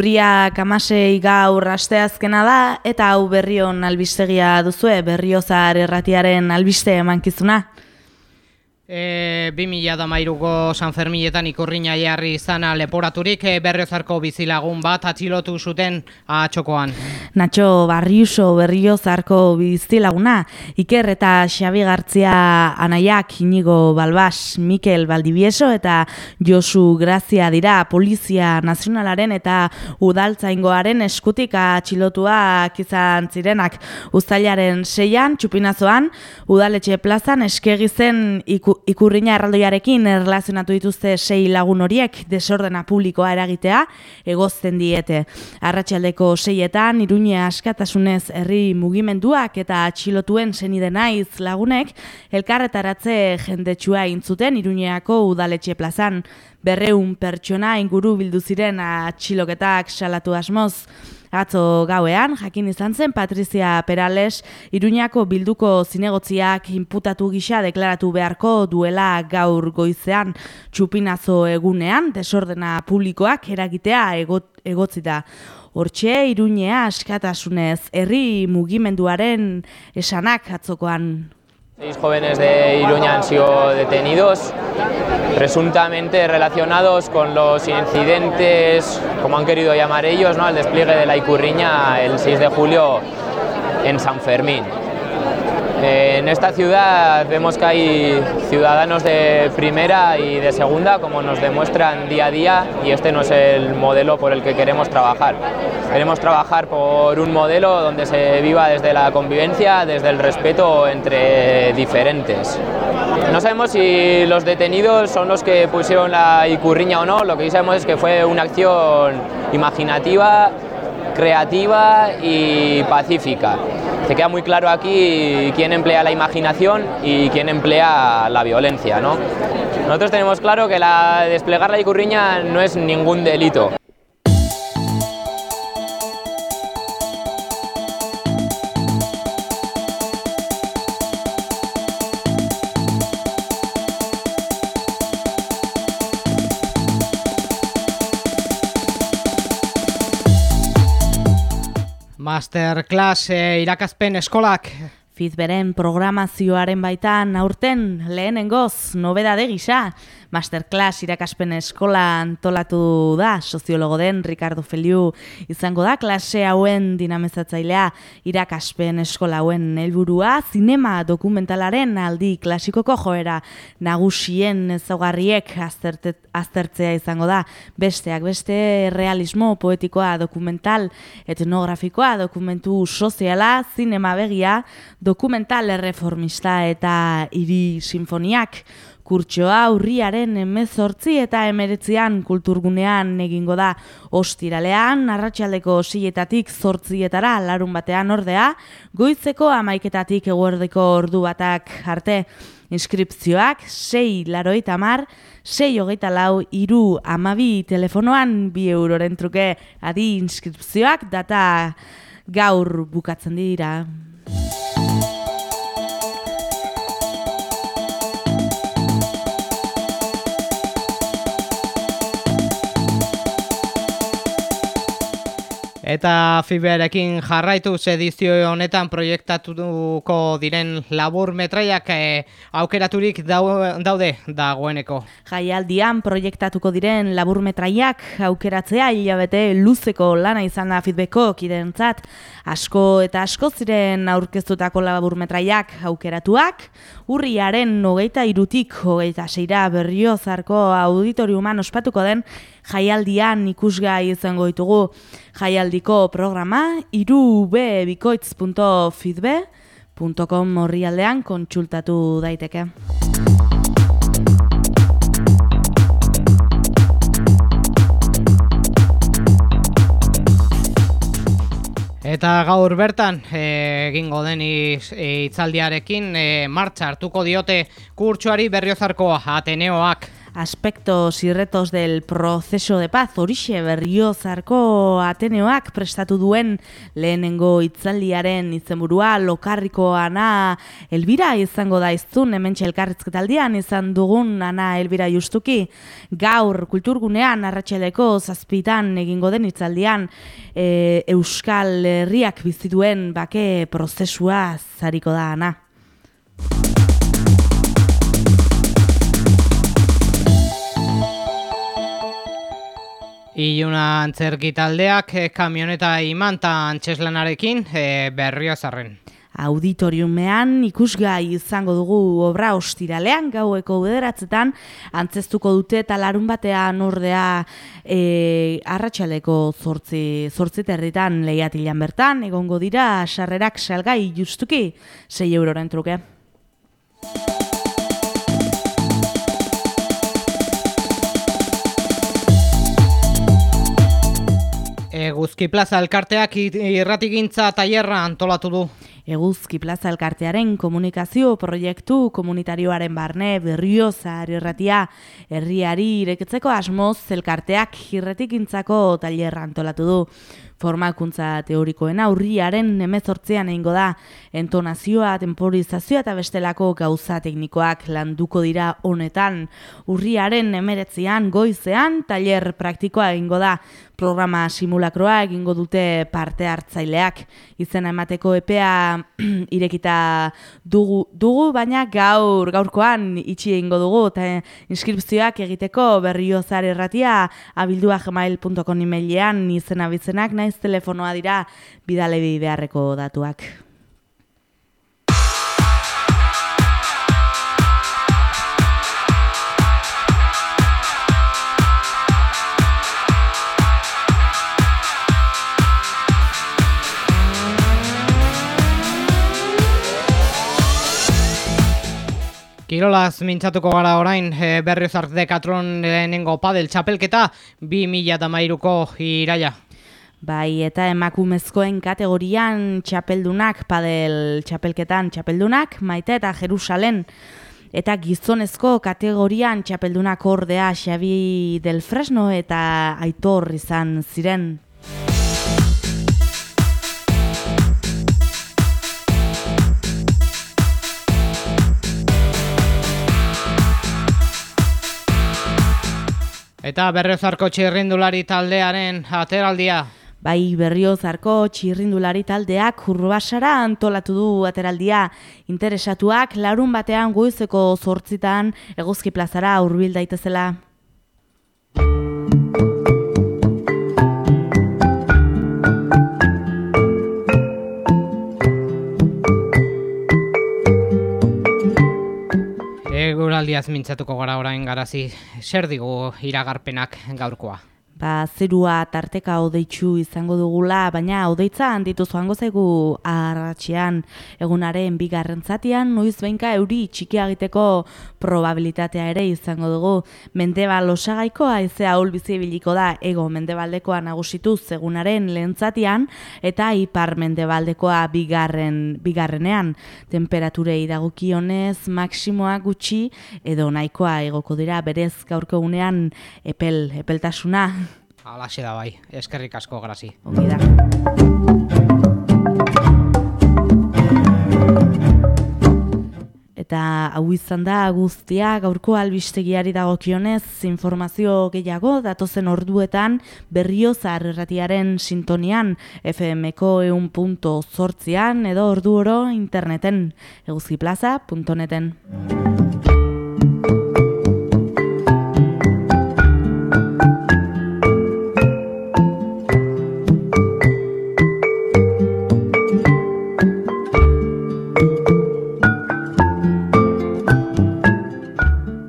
Urria kamasei gaur asteazkena da eta hau berrion albistegia duzue berriozar erratiaren albiste emankizuna. E, 2000 da mairuko San Ferminetan ikurriña jarri izana leporaturik e, berriozarko bizilagun bat atxilotu zuten atxokoan. Natxo Barriuso berriozarko bizilaguna, Iker eta Xabi Gartzia anaiak inigo Balbas, Mikel Baldibieso eta Josu Grazia dira Polizia Nazionalaren eta Udaltzaingoaren eskutik atxilotuak izan zirenak. Uztailaren seian, txupinazoan, Udaletxe plazan eskegizen iku, ikurriña erraldoiarekin erlazionatu dituzte sei lagun horiek desordena publikoa eragitea egozten diete. Arratxaldeko seietan, iruña askatasunez herri mugimenduak eta atxilotuen zenide naiz lagunek, elkarretaratze jendetsua intzuten iruñeako udaletxe plazan. Berreun pertsona inguru bildu ziren atxiloketak salatu asmoz. Atzo gauean, jakin izan zen Patrizia Perales, Iruñako bilduko zinegotziak inputatu gisa deklaratu beharko duela gaur goizean txupinazo egunean, desordena publikoak eragitea egot, egotzita. Hortxe, Iruñea askatasunez, herri mugimenduaren esanak atzokoan Seis jóvenes de Iruña han sido detenidos, presuntamente relacionados con los incidentes, como han querido llamar ellos, ¿no? al despliegue de la Icurriña el 6 de julio en San Fermín. En esta ciudad vemos que hay ciudadanos de primera y de segunda, como nos demuestran día a día, y este no es el modelo por el que queremos trabajar. Queremos trabajar por un modelo donde se viva desde la convivencia, desde el respeto entre diferentes. No sabemos si los detenidos son los que pusieron la icurriña o no, lo que sí sabemos es que fue una acción imaginativa, creativa y pacífica. Se queda muy claro aquí quién emplea la imaginación y quién emplea la violencia. ¿no? Nosotros tenemos claro que la, desplegar la icurriña no es ningún delito. Masterclass irakazpen eskolak. Fizberen programazioaren baitan aurten lehenengoz nobedade gisa Masterclass irakaspen eskola antolatu da. Soziologo den Ricardo Feliu izango da. Klase hauen dinamizatzailea irakaspen eskola hauen helburua zinema dokumentalaren aldi klasikoko joera nagusien ezaugarriek aztertzea izango da. Besteak beste realismo poetikoa dokumental etnografikoa dokumentu soziala zinema begia dokumental erreformista eta hiri sinfoniak kurtsoa urriaren emezortzi eta emeretzian kulturgunean egingo da ostiralean, arratsaldeko siletatik zortzietara larun batean ordea, goizeko amaiketatik eguerdeko ordu batak arte. Inskripzioak, sei laroita mar, sei hogeita lau, iru amabi telefonoan, bi euroren truke adi inskripzioak, data gaur bukatzen dira. Eta fiberekin jarraitu edizio honetan proiektatuko diren labur metraiak e, aukeraturik daude dagoeneko. Jaialdian proiektatuko diren labur metraiak aukeratzea hilabete luzeko lana izan da feedbacko kidentzat. Asko eta asko ziren aurkeztutako labur metraiak aukeratuak, urriaren hogeita irutik hogeita seira berriozarko auditoriuman ospatuko den jaialdian ikusgai izango ditugu jaialdiko programa irubebikoitz.fitbe.com horri aldean kontsultatu daiteke. Eta gaur bertan egingo den hitzaldiarekin e, martxa hartuko diote kurtsuari berriozarko Ateneoak aspectos y retos del proceso de paz. Horixe berriozarko Ateneoak prestatu duen lehenengo itzaldiaren izenburua lokarriko ana Elbira izango da izun hemen elkarrizketaldian izan dugun ana Elbira justuki. Gaur kulturgunean arratxeleko zazpitan egingo den itzaldian e, Euskal Herriak bizituen bake prozesua zariko da ana. Iluna antzerki taldeak eh, kamioneta imanta antxeslanarekin e, berriozarren. Auditoriumean ikusgai izango dugu obra ostiralean gaueko bederatzetan antzestuko dute eta larun batean ordea e, arratsaleko zortzi, zortzi territan lehiatilan bertan egongo dira sarrerak salgai justuki 6 euroren truke. Eguzki Plaza elkarteak irratigintza tailerra antolatu du. Eguzki Plaza elkartearen komunikazio proiektu komunitarioaren barne berrioza irratia herriari ireketzeko asmoz elkarteak irratigintzako tailerra antolatu du formakuntza teorikoen aurriaren emezortzean egingo da entonazioa, temporizazioa eta bestelako gauza teknikoak landuko dira honetan. Urriaren emeretzean goizean, taller praktikoa egingo da programa simulakroa egingo dute parte hartzaileak. Izena emateko epea irekita dugu, dugu, baina gaur gaurkoan itxi egingo dugu eta inskripzioak egiteko berriozar erratia abildua gmail.com emailean izena bizenak nahi telefonoa dira bidale beharreko datuak. Kirolaz mintzatuko gara orain e, berriozart dekatron lehenengo padel txapelketa 2000 ko iraia. Bai, eta emakumezkoen kategorian txapeldunak, padel txapelketan txapeldunak, maite eta Jerusalen. Eta gizonezko kategorian txapeldunak ordea Xabi del Fresno eta Aitor izan ziren. Eta berrezarko txirrindulari taldearen ateraldia. Bai berriozarko txirrindulari taldeak urbasara antolatu du ateraldia interesatuak larun batean goizeko zortzitan eguzki plazara hurbil daitezela. Eguraldiaz mintzatuko gara orain garazi, zer digu iragarpenak gaurkoa? Ba, zerua tarteka odeitzu izango dugula, baina odeitza handitu zoango zaigu arratxean egunaren bigarren zatian, noiz behinka euri txiki egiteko probabilitatea ere izango dugu. Mendebal osagaiko aize haul bizibiliko da ego mendebaldekoa nagusitu egunaren lehen zatian, eta ipar mendebaldekoa bigarren, bigarrenean. Temperaturei dagukionez maksimoa gutxi edo nahikoa egoko dira berez gaurko unean epel, epeltasuna. Alaxe da bai, eskerrik asko grazi. Ongi da. Eta hau izan da guztia gaurko albistegiari dagokionez informazio gehiago datozen orduetan berriozar erratiaren sintonian FMko eun punto zortzian edo ordu oro interneten eguzkiplaza.neten.